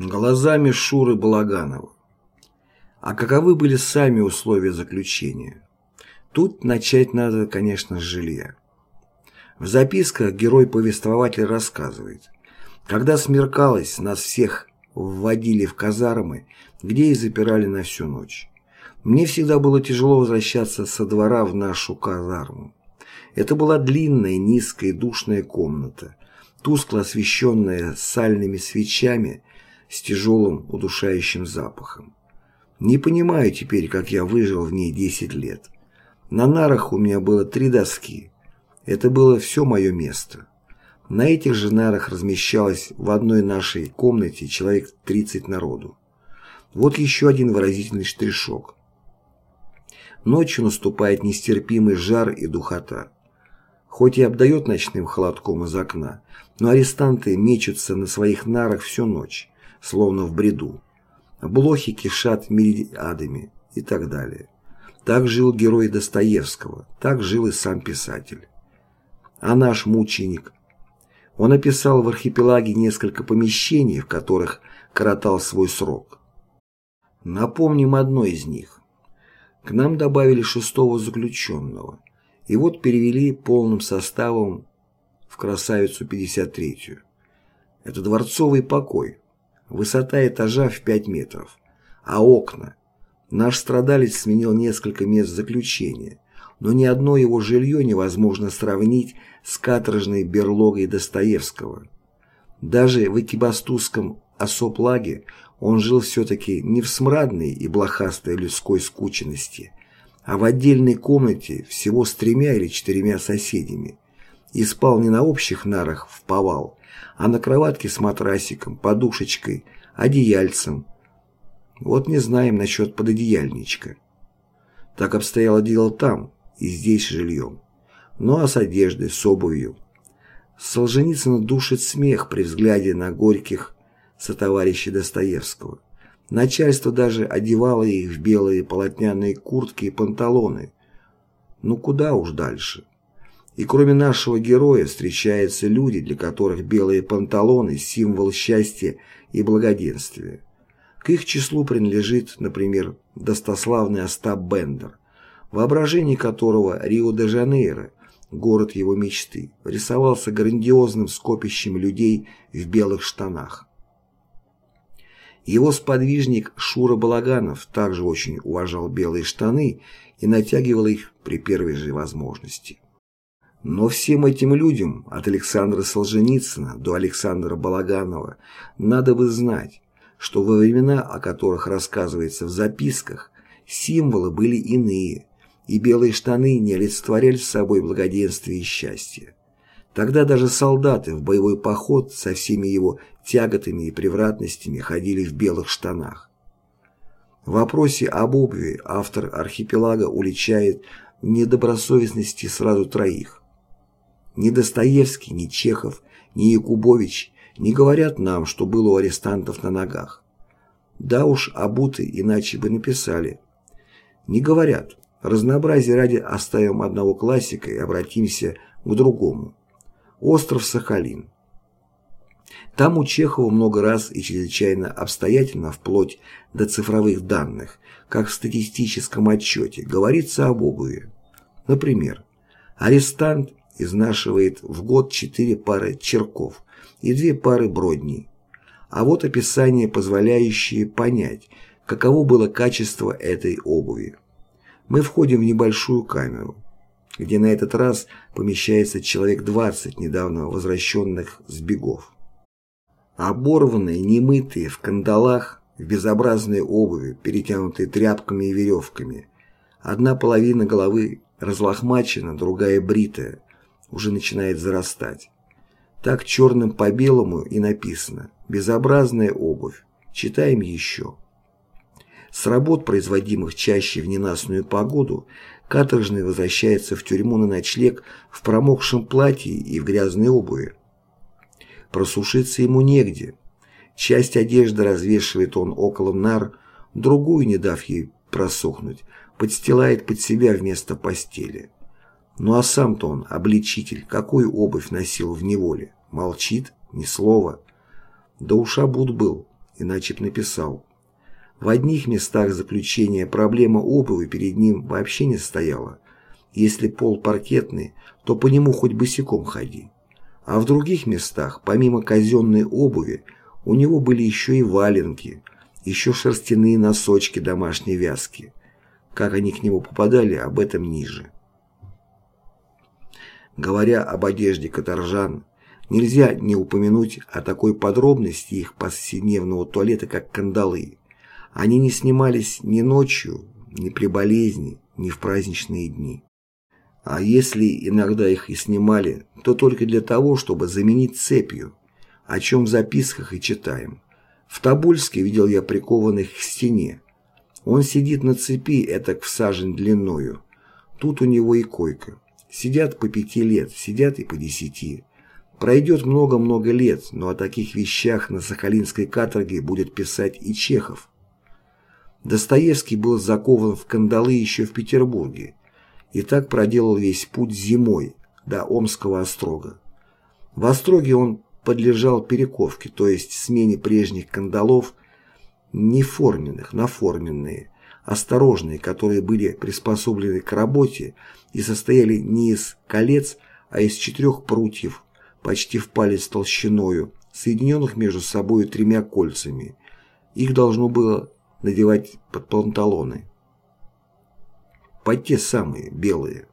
Глазами Шуры Балаганова. А каковы были сами условия заключения? Тут начать надо, конечно, с жилья. В записках герой-повествователь рассказывает. Когда смеркалось, нас всех вводили в казармы, где и запирали на всю ночь. Мне всегда было тяжело возвращаться со двора в нашу казарму. Это была длинная, низкая, душная комната, тускло освещенная сальными свечами с тяжелым удушающим запахом. Не понимаю теперь, как я выжил в ней 10 лет. На нарах у меня было три доски. Это было все мое место. На этих же нарах размещалось в одной нашей комнате человек 30 народу. Вот еще один выразительный штришок. Ночью наступает нестерпимый жар и духота. Хоть и обдает ночным холодком из окна, но арестанты мечутся на своих нарах всю ночь словно в бреду. Блохи кишат мириадами и так далее. Так жил герой Достоевского, так жил и сам писатель. А наш мученик? Он описал в архипелаге несколько помещений, в которых коротал свой срок. Напомним одно из них. К нам добавили шестого заключенного, и вот перевели полным составом в красавицу 53-ю. Это дворцовый покой, Высота этажа в 5 метров. А окна? Наш страдалец сменил несколько мест заключения, но ни одно его жилье невозможно сравнить с каторжной берлогой Достоевского. Даже в экибастузском осоплаге он жил все-таки не в смрадной и блохастой людской скученности, а в отдельной комнате всего с тремя или четырьмя соседями, и спал не на общих нарах в повал, а на кроватке с матрасиком, подушечкой, одеяльцем. Вот не знаем насчет пододеяльничка. Так обстояло дело там и здесь жильем. Ну а с одеждой, с обувью. Солженицына душит смех при взгляде на горьких сотоварищей Достоевского. Начальство даже одевало их в белые полотняные куртки и панталоны. Ну куда уж дальше. И кроме нашего героя встречаются люди, для которых белые панталоны – символ счастья и благоденствия. К их числу принадлежит, например, достославный Остап Бендер, воображение которого Рио-де-Жанейро, город его мечты, рисовался грандиозным скопищем людей в белых штанах. Его сподвижник Шура Балаганов также очень уважал белые штаны и натягивал их при первой же возможности. Но всем этим людям, от Александра Солженицына до Александра Балаганова, надо бы знать, что во времена, о которых рассказывается в записках, символы были иные, и белые штаны не олицетворяли собой благоденствие и счастье. Тогда даже солдаты в боевой поход со всеми его тяготами и превратностями ходили в белых штанах. В вопросе об обуви автор архипелага уличает в недобросовестности сразу троих ни Достоевский, ни Чехов, ни Якубович не говорят нам, что было у арестантов на ногах. Да уж, обуты иначе бы написали. Не говорят. Разнообразие ради оставим одного классика и обратимся к другому. Остров Сахалин. Там у Чехова много раз и чрезвычайно обстоятельно, вплоть до цифровых данных, как в статистическом отчете, говорится об обуви. Например, арестант изнашивает в год четыре пары черков и две пары бродней. А вот описание, позволяющее понять, каково было качество этой обуви. Мы входим в небольшую камеру, где на этот раз помещается человек 20 недавно возвращенных с бегов. Оборванные, немытые, в кандалах, в безобразной обуви, перетянутые тряпками и веревками. Одна половина головы разлохмачена, другая бритая, уже начинает зарастать. Так черным по белому и написано «Безобразная обувь». Читаем еще. С работ, производимых чаще в ненастную погоду, каторжный возвращается в тюрьму на ночлег в промокшем платье и в грязной обуви. Просушиться ему негде. Часть одежды развешивает он около нар, другую, не дав ей просохнуть, подстилает под себя вместо постели. Ну а сам-то он, обличитель, какую обувь носил в неволе? Молчит, ни слова. Да уж обут был, иначе б написал. В одних местах заключения проблема обуви перед ним вообще не стояла. Если пол паркетный, то по нему хоть босиком ходи. А в других местах, помимо казенной обуви, у него были еще и валенки, еще шерстяные носочки домашней вязки. Как они к нему попадали, об этом ниже. Говоря об одежде каторжан, нельзя не упомянуть о такой подробности их повседневного туалета, как кандалы. Они не снимались ни ночью, ни при болезни, ни в праздничные дни. А если иногда их и снимали, то только для того, чтобы заменить цепью, о чем в записках и читаем. В Тобольске видел я прикованных к стене. Он сидит на цепи, этак в сажень длиною. Тут у него и койка. Сидят по пяти лет, сидят и по десяти. Пройдет много-много лет, но о таких вещах на Сахалинской каторге будет писать и Чехов. Достоевский был закован в кандалы еще в Петербурге и так проделал весь путь зимой до Омского острога. В Остроге он подлежал перековке, то есть смене прежних кандалов, не форменных, на форменные, осторожные, которые были приспособлены к работе и состояли не из колец, а из четырех прутьев, почти в палец толщиною, соединенных между собой тремя кольцами. Их должно было надевать под панталоны. Под те самые, белые.